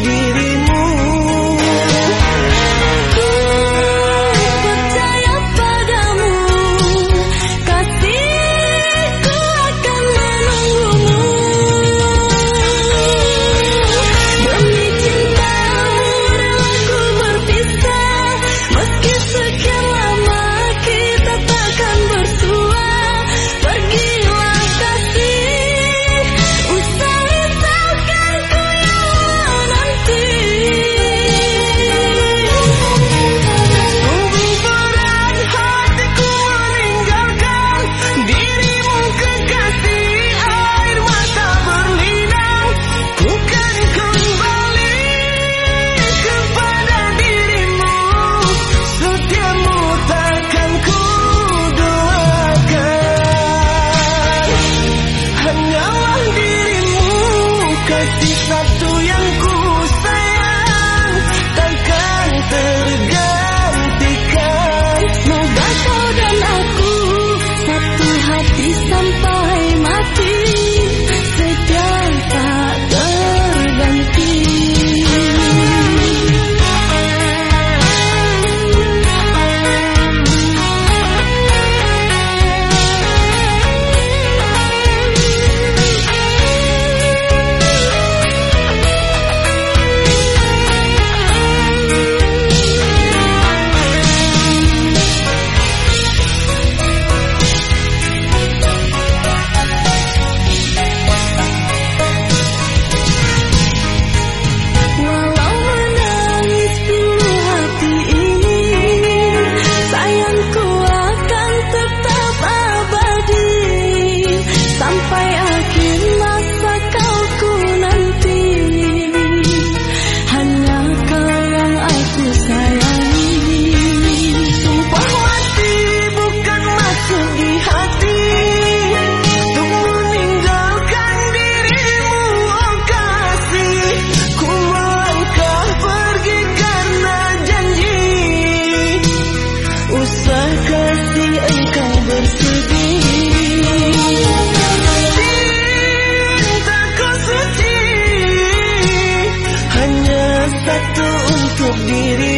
really. Yang ku need.